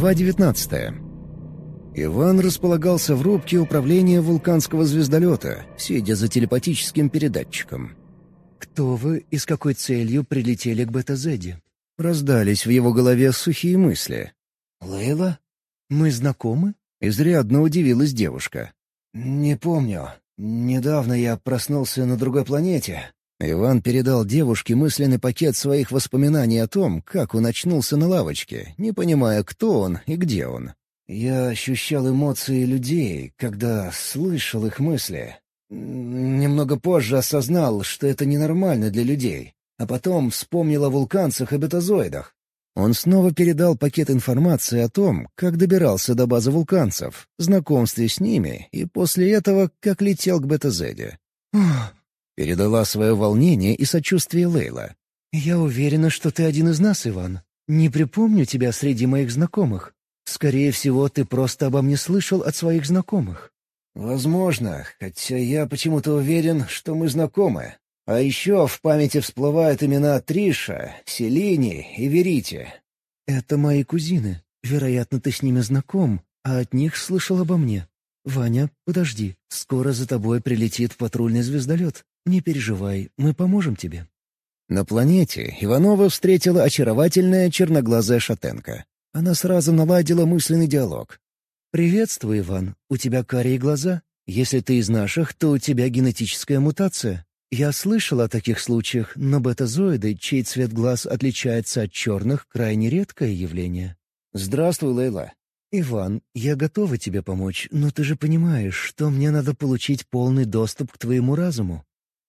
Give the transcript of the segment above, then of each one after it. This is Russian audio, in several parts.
Глава 19 Иван располагался в рубке управления вулканского звездолета, сидя за телепатическим передатчиком. «Кто вы и с какой целью прилетели к Бета-Зеде?» Раздались в его голове сухие мысли. «Лейла? Мы знакомы?» Изрядно удивилась девушка. «Не помню. Недавно я проснулся на другой планете». Иван передал девушке мысленный пакет своих воспоминаний о том, как он очнулся на лавочке, не понимая, кто он и где он. Я ощущал эмоции людей, когда слышал их мысли. Немного позже осознал, что это ненормально для людей, а потом вспомнил о вулканцах и бетазоидах. Он снова передал пакет информации о том, как добирался до базы вулканцев, знакомстве с ними и после этого, как летел к Бета-Зеде. Передала свое волнение и сочувствие Лейла. «Я уверена, что ты один из нас, Иван. Не припомню тебя среди моих знакомых. Скорее всего, ты просто обо мне слышал от своих знакомых». «Возможно, хотя я почему-то уверен, что мы знакомы. А еще в памяти всплывают имена Триша, Селини и Верити. Это мои кузины. Вероятно, ты с ними знаком, а от них слышал обо мне. Ваня, подожди, скоро за тобой прилетит патрульный звездолет. Не переживай, мы поможем тебе». На планете Иванова встретила очаровательная черноглазая шатенка. Она сразу наладила мысленный диалог. «Приветствую, Иван. У тебя карие глаза. Если ты из наших, то у тебя генетическая мутация. Я слышал о таких случаях, но бетазоиды, чей цвет глаз отличается от черных, крайне редкое явление. Здравствуй, Лейла. Иван, я готова тебе помочь, но ты же понимаешь, что мне надо получить полный доступ к твоему разуму.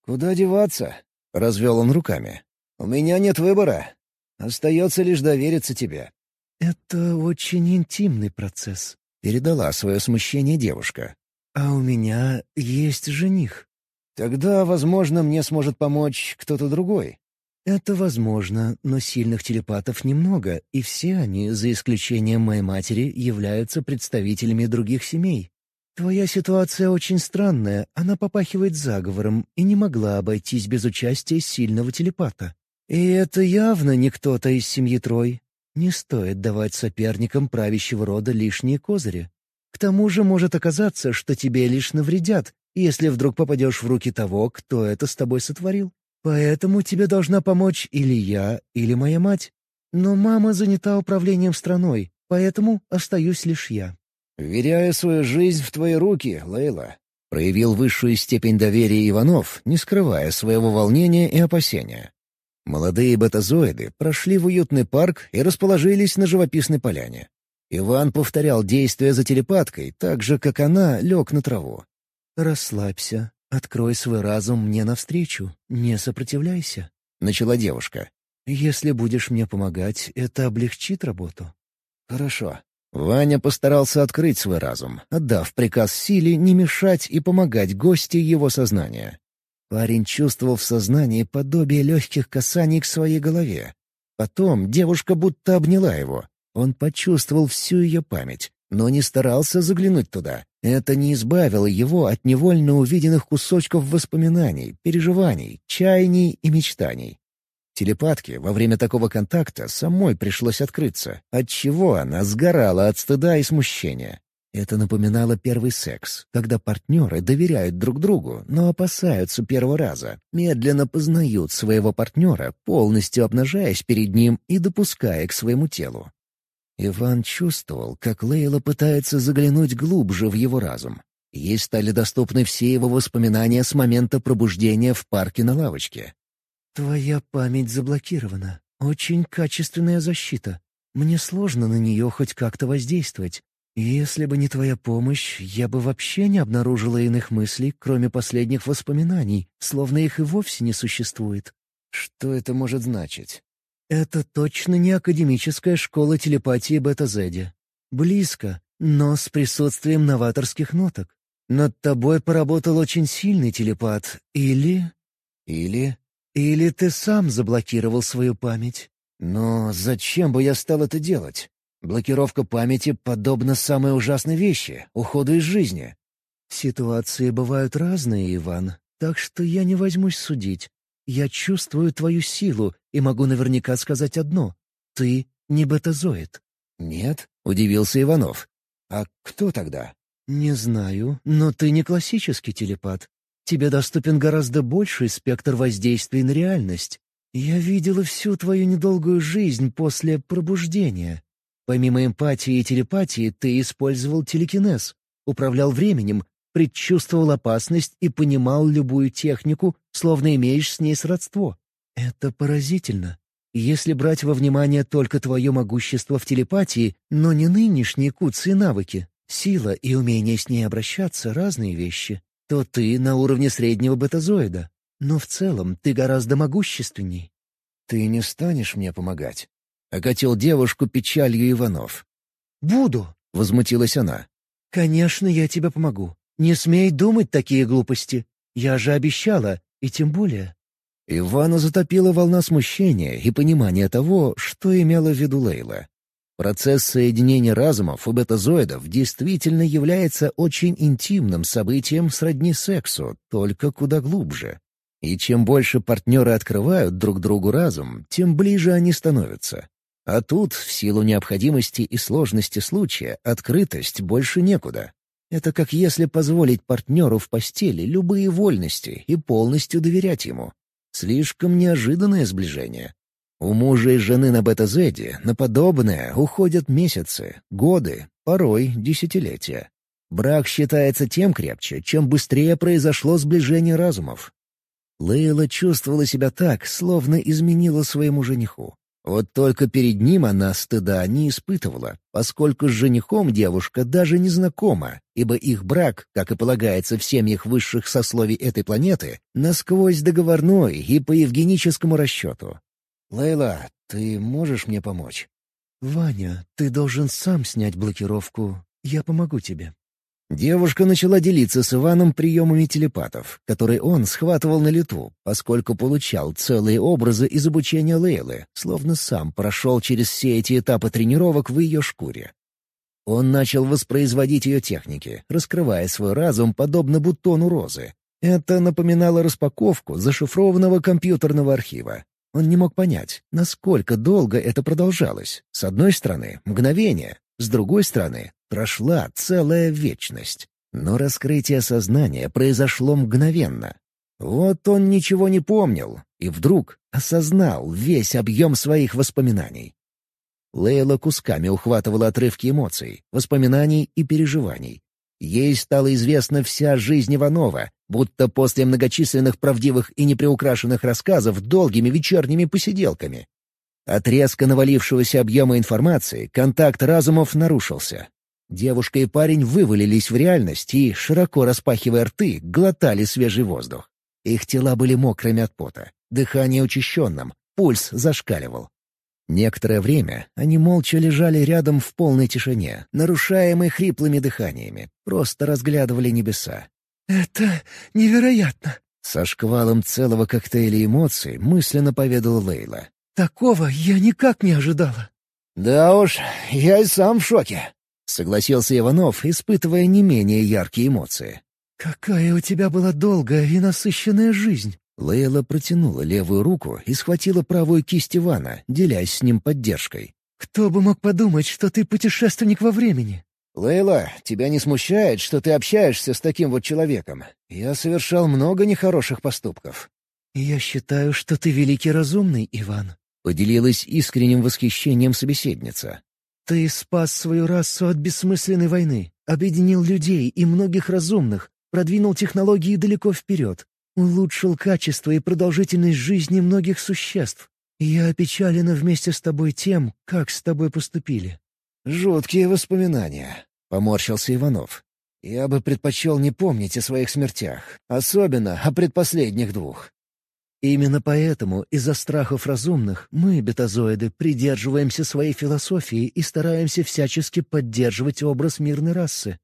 Куда деваться? Развел он руками. У меня нет выбора. Остается лишь довериться тебе. Это очень интимный процесс. Передала свое смущение девушка. А у меня есть жених. Тогда, возможно, мне сможет помочь кто-то другой. Это возможно, но сильных телепатов немного, и все они, за исключением моей матери, являются представителями других семей. Твоя ситуация очень странная, она попахивает заговором и не могла обойтись без участия сильного телепата. И это явно не кто-то из семьи Трой. Не стоит давать соперникам правящего рода лишние козыри. К тому же может оказаться, что тебе лишь навредят, если вдруг попадешь в руки того, кто это с тобой сотворил. Поэтому тебе должна помочь или я, или моя мать. Но мама занята управлением страной, поэтому остаюсь лишь я». «Вверяю свою жизнь в твои руки, Лейла», — проявил высшую степень доверия Иванов, не скрывая своего волнения и опасения. Молодые бетазоиды прошли в уютный парк и расположились на живописной поляне. Иван повторял действия за телепаткой, так же, как она лег на траву. «Расслабься. Открой свой разум мне навстречу. Не сопротивляйся», — начала девушка. «Если будешь мне помогать, это облегчит работу». «Хорошо». Ваня постарался открыть свой разум, отдав приказ силе не мешать и помогать гости его сознания. Парень чувствовал в сознании подобие легких касаний к своей голове. Потом девушка будто обняла его. Он почувствовал всю ее память, но не старался заглянуть туда. Это не избавило его от невольно увиденных кусочков воспоминаний, переживаний, чаяний и мечтаний. Телепатке во время такого контакта самой пришлось открыться, отчего она сгорала от стыда и смущения. Это напоминало первый секс, когда партнеры доверяют друг другу, но опасаются первого раза, медленно познают своего партнера, полностью обнажаясь перед ним и допуская к своему телу. Иван чувствовал, как Лейла пытается заглянуть глубже в его разум. Ей стали доступны все его воспоминания с момента пробуждения в парке на лавочке. «Твоя память заблокирована. Очень качественная защита. Мне сложно на нее хоть как-то воздействовать. Если бы не твоя помощь, я бы вообще не обнаружила иных мыслей, кроме последних воспоминаний, словно их и вовсе не существует». «Что это может значить?» Это точно не академическая школа телепатии Бета-Зеди. Близко, но с присутствием новаторских ноток. Над тобой поработал очень сильный телепат. Или... Или... Или ты сам заблокировал свою память. Но зачем бы я стал это делать? Блокировка памяти подобна самой ужасной вещи — уходу из жизни. Ситуации бывают разные, Иван, так что я не возьмусь судить. Я чувствую твою силу и могу наверняка сказать одно. Ты не бетазоид. Нет? — удивился Иванов. «А кто тогда?» «Не знаю, но ты не классический телепат. Тебе доступен гораздо больший спектр воздействий на реальность. Я видела всю твою недолгую жизнь после пробуждения. Помимо эмпатии и телепатии, ты использовал телекинез, управлял временем, предчувствовал опасность и понимал любую технику, словно имеешь с ней сродство. Это поразительно. Если брать во внимание только твое могущество в телепатии, но не нынешние куцы навыки, сила и умение с ней обращаться — разные вещи, то ты на уровне среднего бетазоида. Но в целом ты гораздо могущественней. «Ты не станешь мне помогать?» — окатил девушку печалью Иванов. «Буду», — возмутилась она. «Конечно, я тебе помогу. Не смей думать такие глупости. Я же обещала, и тем более Ивана затопила волна смущения и понимания того, что имела в виду Лейла. Процесс соединения разумов у бетазоидов действительно является очень интимным событием сродни сексу, только куда глубже. И чем больше партнеры открывают друг другу разум, тем ближе они становятся. А тут, в силу необходимости и сложности случая, открытость больше некуда. Это как если позволить партнеру в постели любые вольности и полностью доверять ему. Слишком неожиданное сближение. У мужа и жены на бета-зеде на подобное уходят месяцы, годы, порой десятилетия. Брак считается тем крепче, чем быстрее произошло сближение разумов. Лейла чувствовала себя так, словно изменила своему жениху. Вот только перед ним она стыда не испытывала, поскольку с женихом девушка даже не знакома, ибо их брак, как и полагается в семьях высших сословий этой планеты, насквозь договорной и по евгеническому расчету. «Лейла, ты можешь мне помочь?» «Ваня, ты должен сам снять блокировку. Я помогу тебе». Девушка начала делиться с Иваном приемами телепатов, которые он схватывал на лету, поскольку получал целые образы из обучения Лейлы, словно сам прошел через все эти этапы тренировок в ее шкуре. Он начал воспроизводить ее техники, раскрывая свой разум подобно бутону розы. Это напоминало распаковку зашифрованного компьютерного архива. Он не мог понять, насколько долго это продолжалось. С одной стороны — мгновение, с другой стороны Прошла целая вечность. Но раскрытие сознания произошло мгновенно. Вот он ничего не помнил и вдруг осознал весь объем своих воспоминаний. Лейла кусками ухватывала отрывки эмоций, воспоминаний и переживаний. Ей стала известна вся жизнь Иванова, будто после многочисленных правдивых и неприукрашенных рассказов долгими вечерними посиделками. От резко навалившегося объема информации контакт разумов нарушился. Девушка и парень вывалились в реальность и, широко распахивая рты, глотали свежий воздух. Их тела были мокрыми от пота, дыхание учащенным, пульс зашкаливал. Некоторое время они молча лежали рядом в полной тишине, нарушаемой хриплыми дыханиями, просто разглядывали небеса. «Это невероятно!» Со шквалом целого коктейля эмоций мысленно поведала Лейла. «Такого я никак не ожидала». «Да уж, я и сам в шоке», — согласился Иванов, испытывая не менее яркие эмоции. «Какая у тебя была долгая и насыщенная жизнь!» Лейла протянула левую руку и схватила правую кисть Ивана, делясь с ним поддержкой. «Кто бы мог подумать, что ты путешественник во времени?» «Лейла, тебя не смущает, что ты общаешься с таким вот человеком? Я совершал много нехороших поступков». «Я считаю, что ты великий разумный, Иван», — поделилась искренним восхищением собеседница. Ты спас свою расу от бессмысленной войны, объединил людей и многих разумных, продвинул технологии далеко вперед, улучшил качество и продолжительность жизни многих существ. Я опечалена вместе с тобой тем, как с тобой поступили». «Жуткие воспоминания», — поморщился Иванов. «Я бы предпочел не помнить о своих смертях, особенно о предпоследних двух. Именно поэтому из-за страхов разумных мы, бетазоиды, придерживаемся своей философии и стараемся всячески поддерживать образ мирной расы.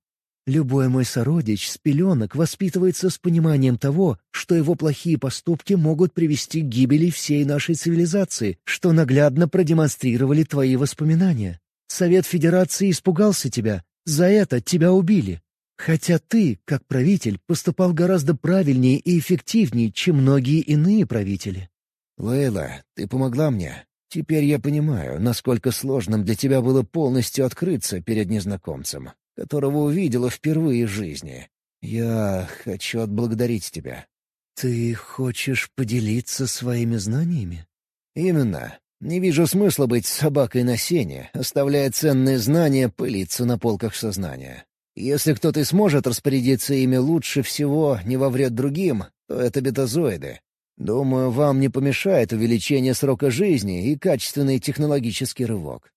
Любой мой сородич с пеленок воспитывается с пониманием того, что его плохие поступки могут привести к гибели всей нашей цивилизации, что наглядно продемонстрировали твои воспоминания. Совет Федерации испугался тебя, за это тебя убили. Хотя ты, как правитель, поступал гораздо правильнее и эффективнее, чем многие иные правители. «Лейла, ты помогла мне. Теперь я понимаю, насколько сложным для тебя было полностью открыться перед незнакомцем, которого увидела впервые в жизни. Я хочу отблагодарить тебя». «Ты хочешь поделиться своими знаниями?» «Именно. Не вижу смысла быть собакой на сене, оставляя ценные знания пылиться на полках сознания. Если кто-то сможет распорядиться ими лучше всего, не во вред другим, то это бетазоиды. Думаю, вам не помешает увеличение срока жизни и качественный технологический рывок.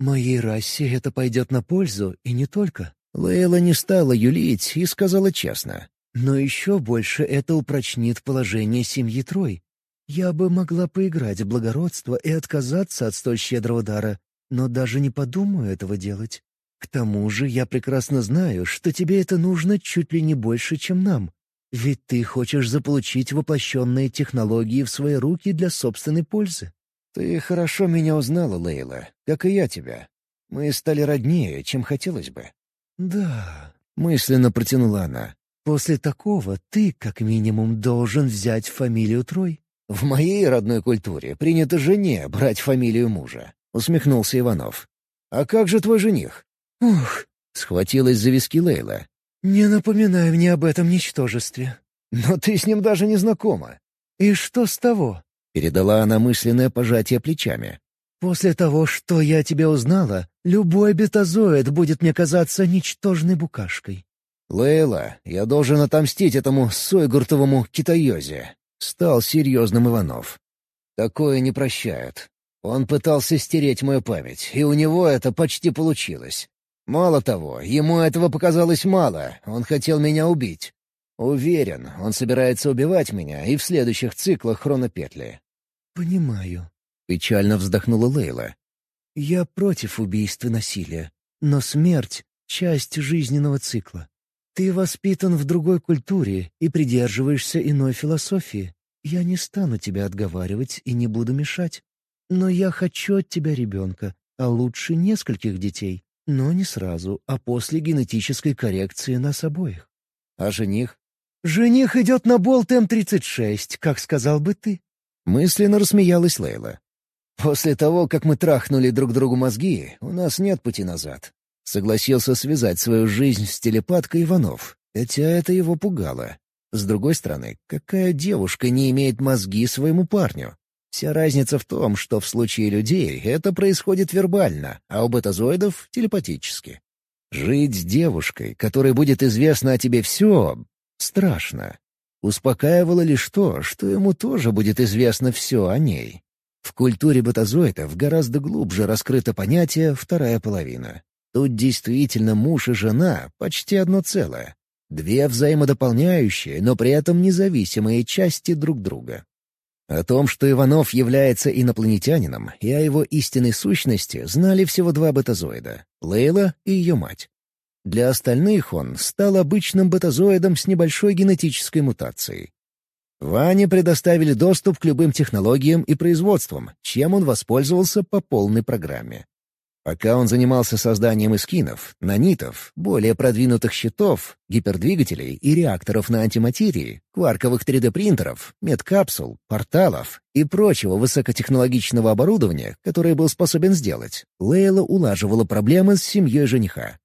Моей расе это пойдет на пользу, и не только. Лейла не стала юлить и сказала честно. Но еще больше это упрочнит положение семьи Трой. Я бы могла поиграть в благородство и отказаться от столь щедрого дара, но даже не подумаю этого делать. К тому же я прекрасно знаю, что тебе это нужно чуть ли не больше, чем нам. Ведь ты хочешь заполучить воплощенные технологии в свои руки для собственной пользы. Ты хорошо меня узнала, Лейла, как и я тебя. Мы стали роднее, чем хотелось бы. Да, мысленно протянула она. После такого ты, как минимум, должен взять фамилию Трой. «В моей родной культуре принято жене брать фамилию мужа», — усмехнулся Иванов. «А как же твой жених?» «Ух!» — схватилась за виски Лейла. «Не напоминай мне об этом ничтожестве». «Но ты с ним даже не знакома». «И что с того?» — передала она мысленное пожатие плечами. «После того, что я тебе узнала, любой бетазоид будет мне казаться ничтожной букашкой». «Лейла, я должен отомстить этому Сойгуртовому китаёзе. Стал серьезным Иванов. Такое не прощают. Он пытался стереть мою память, и у него это почти получилось. Мало того, ему этого показалось мало, он хотел меня убить. Уверен, он собирается убивать меня и в следующих циклах хронопетли. «Понимаю», — печально вздохнула Лейла. «Я против убийства и насилия, но смерть — часть жизненного цикла. Ты воспитан в другой культуре и придерживаешься иной философии. Я не стану тебя отговаривать и не буду мешать. Но я хочу от тебя ребенка, а лучше нескольких детей. Но не сразу, а после генетической коррекции нас обоих. А жених? Жених идет на болт М-36, как сказал бы ты. Мысленно рассмеялась Лейла. После того, как мы трахнули друг другу мозги, у нас нет пути назад. Согласился связать свою жизнь с телепаткой Иванов, хотя это его пугало. С другой стороны, какая девушка не имеет мозги своему парню? Вся разница в том, что в случае людей это происходит вербально, а у бетазоидов — телепатически. Жить с девушкой, которой будет известно о тебе все, страшно. Успокаивало лишь то, что ему тоже будет известно все о ней. В культуре бетазоидов гораздо глубже раскрыто понятие «вторая половина». Тут действительно муж и жена почти одно целое. Две взаимодополняющие, но при этом независимые части друг друга. О том, что Иванов является инопланетянином, и о его истинной сущности знали всего два бетазоида — Лейла и ее мать. Для остальных он стал обычным бетазоидом с небольшой генетической мутацией. Ване предоставили доступ к любым технологиям и производствам, чем он воспользовался по полной программе. Пока он занимался созданием эскинов, нанитов, более продвинутых щитов, гипердвигателей и реакторов на антиматерии, кварковых 3D-принтеров, медкапсул, порталов и прочего высокотехнологичного оборудования, которое был способен сделать, Лейла улаживала проблемы с семьей жениха.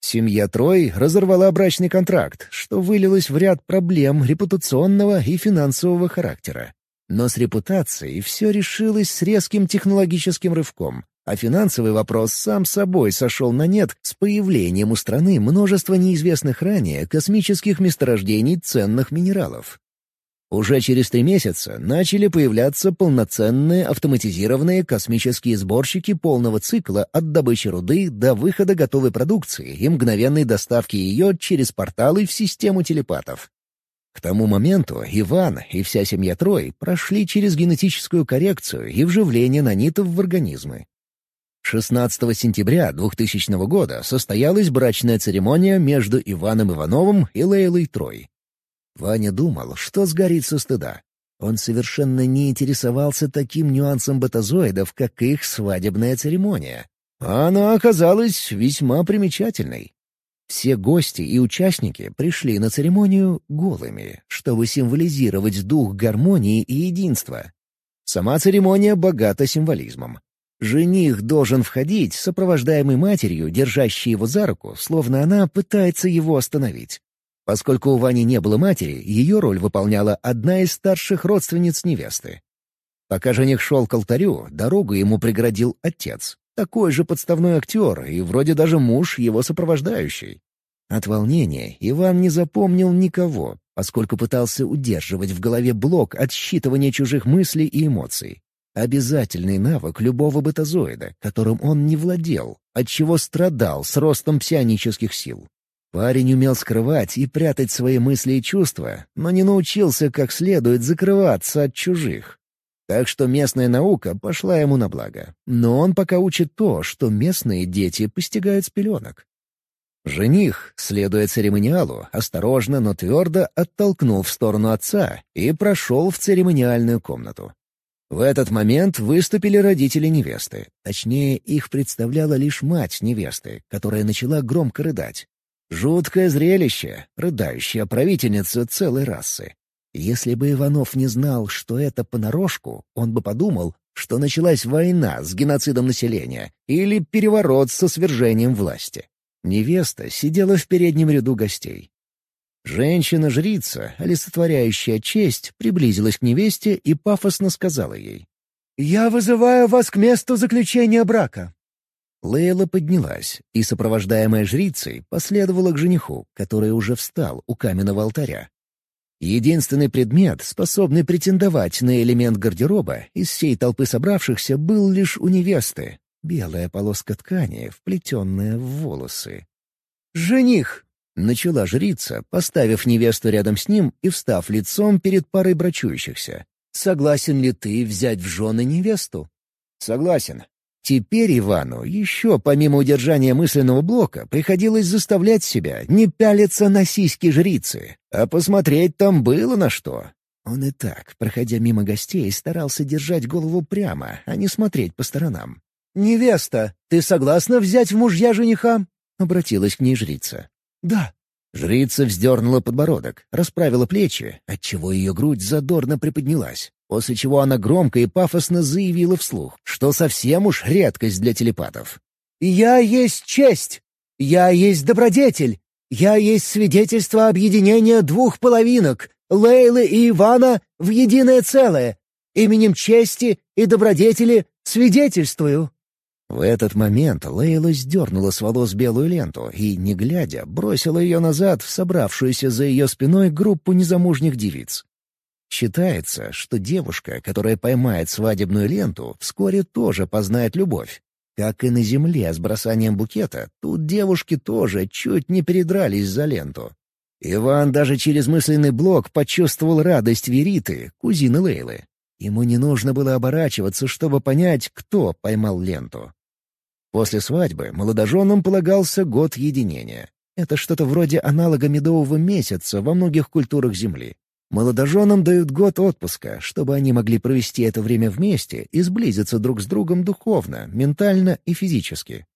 Семья Трой разорвала брачный контракт, что вылилось в ряд проблем репутационного и финансового характера. Но с репутацией все решилось с резким технологическим рывком, а финансовый вопрос сам собой сошел на нет с появлением у страны множества неизвестных ранее космических месторождений ценных минералов. Уже через три месяца начали появляться полноценные автоматизированные космические сборщики полного цикла от добычи руды до выхода готовой продукции и мгновенной доставки ее через порталы в систему телепатов. К тому моменту Иван и вся семья Трой прошли через генетическую коррекцию и вживление нанитов в организмы. 16 сентября 2000 года состоялась брачная церемония между Иваном Ивановым и Лейлой Трой. Ваня думал, что сгорит со стыда. Он совершенно не интересовался таким нюансом бетазоидов, как их свадебная церемония. А она оказалась весьма примечательной. Все гости и участники пришли на церемонию голыми, чтобы символизировать дух гармонии и единства. Сама церемония богата символизмом. Жених должен входить, сопровождаемый матерью, держащей его за руку, словно она пытается его остановить. Поскольку у Вани не было матери, ее роль выполняла одна из старших родственниц невесты. Пока жених шел к алтарю, дорогу ему преградил отец. Такой же подставной актер и вроде даже муж его сопровождающий. От волнения Иван не запомнил никого, поскольку пытался удерживать в голове блок отсчитывания чужих мыслей и эмоций. Обязательный навык любого бетазоида, которым он не владел, отчего страдал с ростом псионических сил. Парень умел скрывать и прятать свои мысли и чувства, но не научился как следует закрываться от чужих. Так что местная наука пошла ему на благо. Но он пока учит то, что местные дети постигают с пеленок. Жених, следуя церемониалу, осторожно, но твердо оттолкнул в сторону отца и прошел в церемониальную комнату. В этот момент выступили родители невесты. Точнее, их представляла лишь мать невесты, которая начала громко рыдать. Жуткое зрелище, рыдающая правительница целой расы. Если бы Иванов не знал, что это понарошку, он бы подумал, что началась война с геноцидом населения или переворот со свержением власти. Невеста сидела в переднем ряду гостей. Женщина-жрица, олицетворяющая честь, приблизилась к невесте и пафосно сказала ей. «Я вызываю вас к месту заключения брака». Лейла поднялась и, сопровождаемая жрицей, последовала к жениху, который уже встал у каменного алтаря. Единственный предмет, способный претендовать на элемент гардероба из всей толпы собравшихся, был лишь у невесты — белая полоска ткани, вплетенная в волосы. «Жених!» — начала жрица, поставив невесту рядом с ним и встав лицом перед парой брачующихся. «Согласен ли ты взять в жены невесту?» «Согласен», Теперь Ивану еще помимо удержания мысленного блока приходилось заставлять себя не пялиться на сиськи жрицы, а посмотреть там было на что. Он и так, проходя мимо гостей, старался держать голову прямо, а не смотреть по сторонам. «Невеста, ты согласна взять в мужья жениха?» — обратилась к ней жрица. «Да». Жрица вздернула подбородок, расправила плечи, отчего ее грудь задорно приподнялась после чего она громко и пафосно заявила вслух, что совсем уж редкость для телепатов. «Я есть честь! Я есть добродетель! Я есть свидетельство объединения двух половинок, Лейлы и Ивана, в единое целое! Именем чести и добродетели свидетельствую!» В этот момент Лейла сдернула с волос белую ленту и, не глядя, бросила ее назад в собравшуюся за ее спиной группу незамужних девиц. Считается, что девушка, которая поймает свадебную ленту, вскоре тоже познает любовь. Как и на земле с бросанием букета, тут девушки тоже чуть не передрались за ленту. Иван даже через мысленный блок почувствовал радость Вериты, кузины Лейлы. Ему не нужно было оборачиваться, чтобы понять, кто поймал ленту. После свадьбы молодоженам полагался год единения. Это что-то вроде аналога медового месяца во многих культурах Земли. Молодоженам дают год отпуска, чтобы они могли провести это время вместе и сблизиться друг с другом духовно, ментально и физически.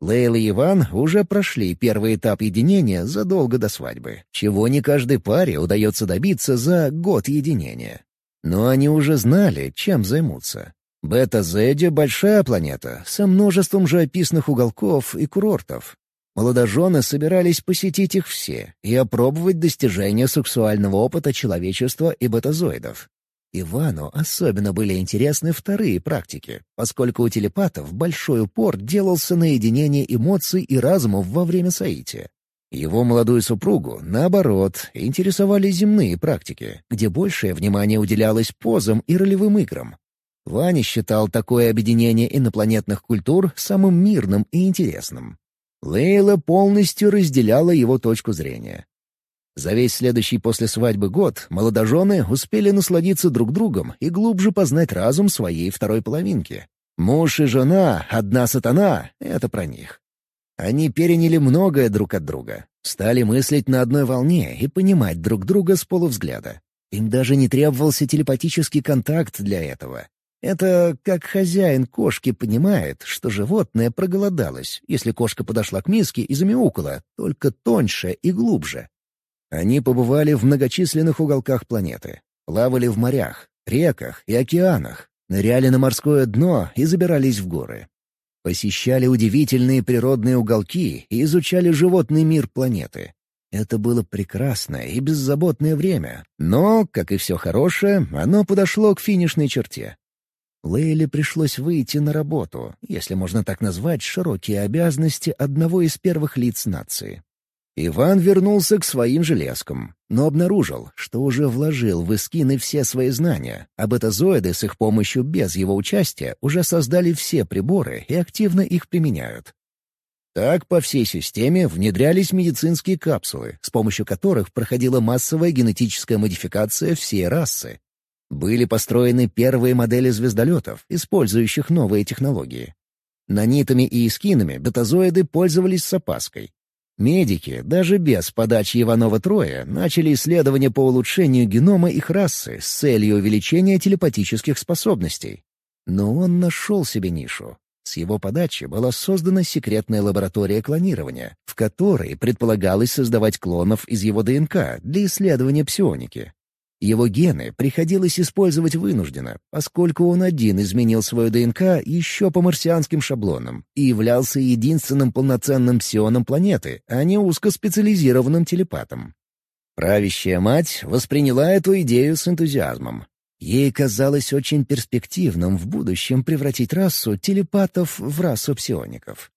Лейла и Иван уже прошли первый этап единения задолго до свадьбы, чего не каждой паре удается добиться за год единения. Но они уже знали, чем займутся. Бета-Зеди — большая планета, со множеством живописных уголков и курортов, Молодожены собирались посетить их все и опробовать достижения сексуального опыта человечества и бетазоидов. Ивану особенно были интересны вторые практики, поскольку у телепатов большой упор делался на единение эмоций и разумов во время соития. Его молодую супругу, наоборот, интересовали земные практики, где большее внимание уделялось позам и ролевым играм. Ваня считал такое объединение инопланетных культур самым мирным и интересным. Лейла полностью разделяла его точку зрения. За весь следующий после свадьбы год молодожены успели насладиться друг другом и глубже познать разум своей второй половинки. Муж и жена, одна сатана — это про них. Они переняли многое друг от друга, стали мыслить на одной волне и понимать друг друга с полувзгляда. Им даже не требовался телепатический контакт для этого. Это как хозяин кошки понимает, что животное проголодалось, если кошка подошла к миске и замяукала, только тоньше и глубже. Они побывали в многочисленных уголках планеты, плавали в морях, реках и океанах, ныряли на морское дно и забирались в горы. Посещали удивительные природные уголки и изучали животный мир планеты. Это было прекрасное и беззаботное время, но, как и все хорошее, оно подошло к финишной черте. Лейле пришлось выйти на работу, если можно так назвать широкие обязанности одного из первых лиц нации. Иван вернулся к своим железкам, но обнаружил, что уже вложил в эскины все свои знания, а бетазоиды с их помощью без его участия уже создали все приборы и активно их применяют. Так по всей системе внедрялись медицинские капсулы, с помощью которых проходила массовая генетическая модификация всей расы. Были построены первые модели звездолетов, использующих новые технологии. Нанитами и эскинами бетазоиды пользовались с опаской. Медики, даже без подачи Иванова-Троя, начали исследования по улучшению генома их расы с целью увеличения телепатических способностей. Но он нашел себе нишу. С его подачи была создана секретная лаборатория клонирования, в которой предполагалось создавать клонов из его ДНК для исследования псионики. Его гены приходилось использовать вынужденно, поскольку он один изменил свою ДНК еще по марсианским шаблонам и являлся единственным полноценным псионом планеты, а не узкоспециализированным телепатом. Правящая мать восприняла эту идею с энтузиазмом. Ей казалось очень перспективным в будущем превратить расу телепатов в расу псиоников.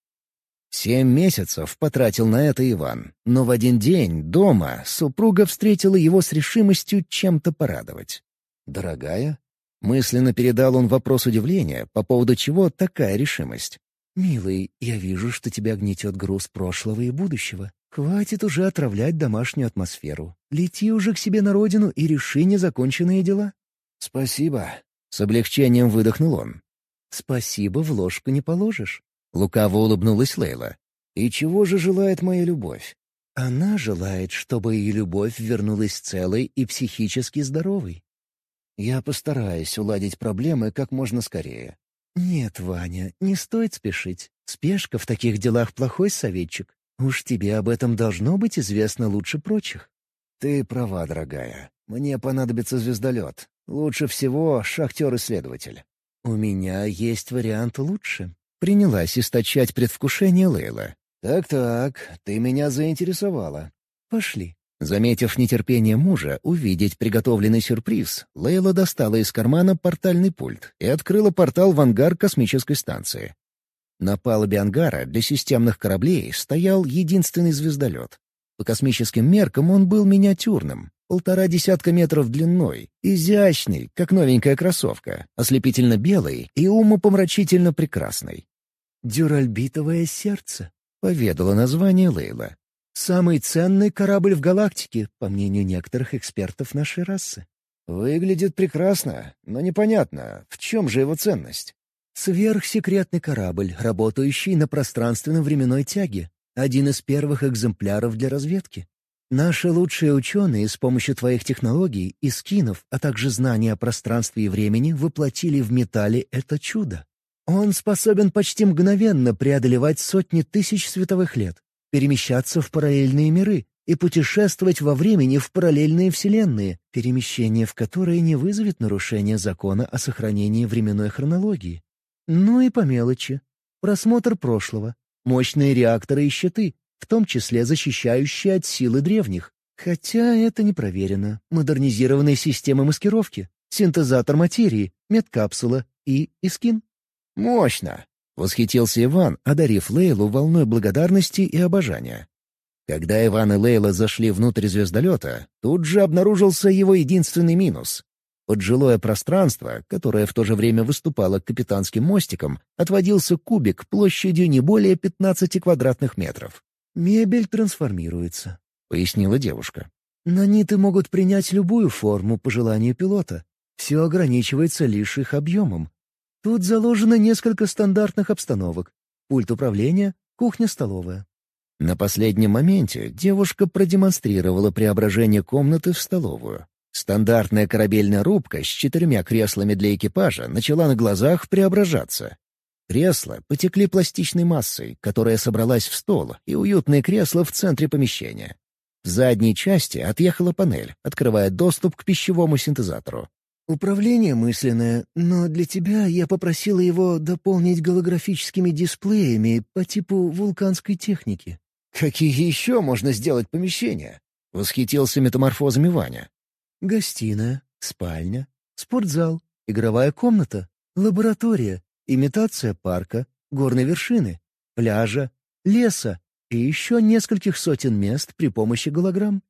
Семь месяцев потратил на это Иван, но в один день дома супруга встретила его с решимостью чем-то порадовать. «Дорогая?» Мысленно передал он вопрос удивления, по поводу чего такая решимость. «Милый, я вижу, что тебя гнетет груз прошлого и будущего. Хватит уже отравлять домашнюю атмосферу. Лети уже к себе на родину и реши незаконченные дела». «Спасибо», — с облегчением выдохнул он. «Спасибо в ложку не положишь. Лукаво улыбнулась Лейла. «И чего же желает моя любовь?» «Она желает, чтобы ее любовь вернулась целой и психически здоровой». «Я постараюсь уладить проблемы как можно скорее». «Нет, Ваня, не стоит спешить. Спешка в таких делах плохой советчик. Уж тебе об этом должно быть известно лучше прочих». «Ты права, дорогая. Мне понадобится звездолет. Лучше всего шахтер-исследователь». «У меня есть вариант лучше. Принялась источать предвкушение Лейла. «Так-так, ты меня заинтересовала. Пошли». Заметив нетерпение мужа увидеть приготовленный сюрприз, Лейла достала из кармана портальный пульт и открыла портал в ангар космической станции. На палубе ангара для системных кораблей стоял единственный звездолет. По космическим меркам он был миниатюрным, полтора десятка метров длиной, изящный, как новенькая кроссовка, ослепительно белый и умопомрачительно прекрасный. «Дюральбитовое сердце», — поведала название Лейла. «Самый ценный корабль в галактике, по мнению некоторых экспертов нашей расы». «Выглядит прекрасно, но непонятно, в чем же его ценность?» «Сверхсекретный корабль, работающий на пространственно-временной тяге. Один из первых экземпляров для разведки. Наши лучшие ученые с помощью твоих технологий и скинов, а также знания о пространстве и времени воплотили в металле это чудо. Он способен почти мгновенно преодолевать сотни тысяч световых лет, перемещаться в параллельные миры и путешествовать во времени в параллельные вселенные, перемещение в которые не вызовет нарушения закона о сохранении временной хронологии. Ну и по мелочи. Просмотр прошлого, мощные реакторы и щиты, в том числе защищающие от силы древних. Хотя это не проверено. Модернизированные системы маскировки, синтезатор материи, медкапсула и искин. «Мощно!» — восхитился Иван, одарив Лейлу волной благодарности и обожания. Когда Иван и Лейла зашли внутрь звездолета, тут же обнаружился его единственный минус. Под жилое пространство, которое в то же время выступало капитанским мостиком, отводился кубик площадью не более 15 квадратных метров. «Мебель трансформируется», — пояснила девушка. «Наниты могут принять любую форму по желанию пилота. Все ограничивается лишь их объемом. Тут заложено несколько стандартных обстановок. Пульт управления, кухня-столовая». На последнем моменте девушка продемонстрировала преображение комнаты в столовую. Стандартная корабельная рубка с четырьмя креслами для экипажа начала на глазах преображаться. Кресла потекли пластичной массой, которая собралась в стол, и уютные кресла в центре помещения. В задней части отъехала панель, открывая доступ к пищевому синтезатору. «Управление мысленное, но для тебя я попросила его дополнить голографическими дисплеями по типу вулканской техники». «Какие еще можно сделать помещения?» — восхитился метаморфозами Ваня. «Гостиная, спальня, спортзал, игровая комната, лаборатория, имитация парка, горной вершины, пляжа, леса и еще нескольких сотен мест при помощи голограмм.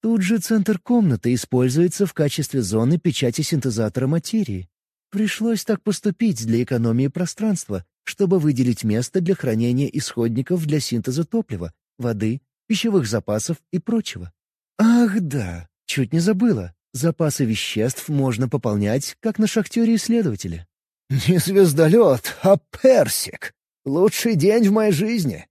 Тут же центр комнаты используется в качестве зоны печати синтезатора материи. Пришлось так поступить для экономии пространства, чтобы выделить место для хранения исходников для синтеза топлива, воды, пищевых запасов и прочего. Ах да, чуть не забыла. Запасы веществ можно пополнять, как на шахтере-исследователе. «Не звездолет, а персик. Лучший день в моей жизни»,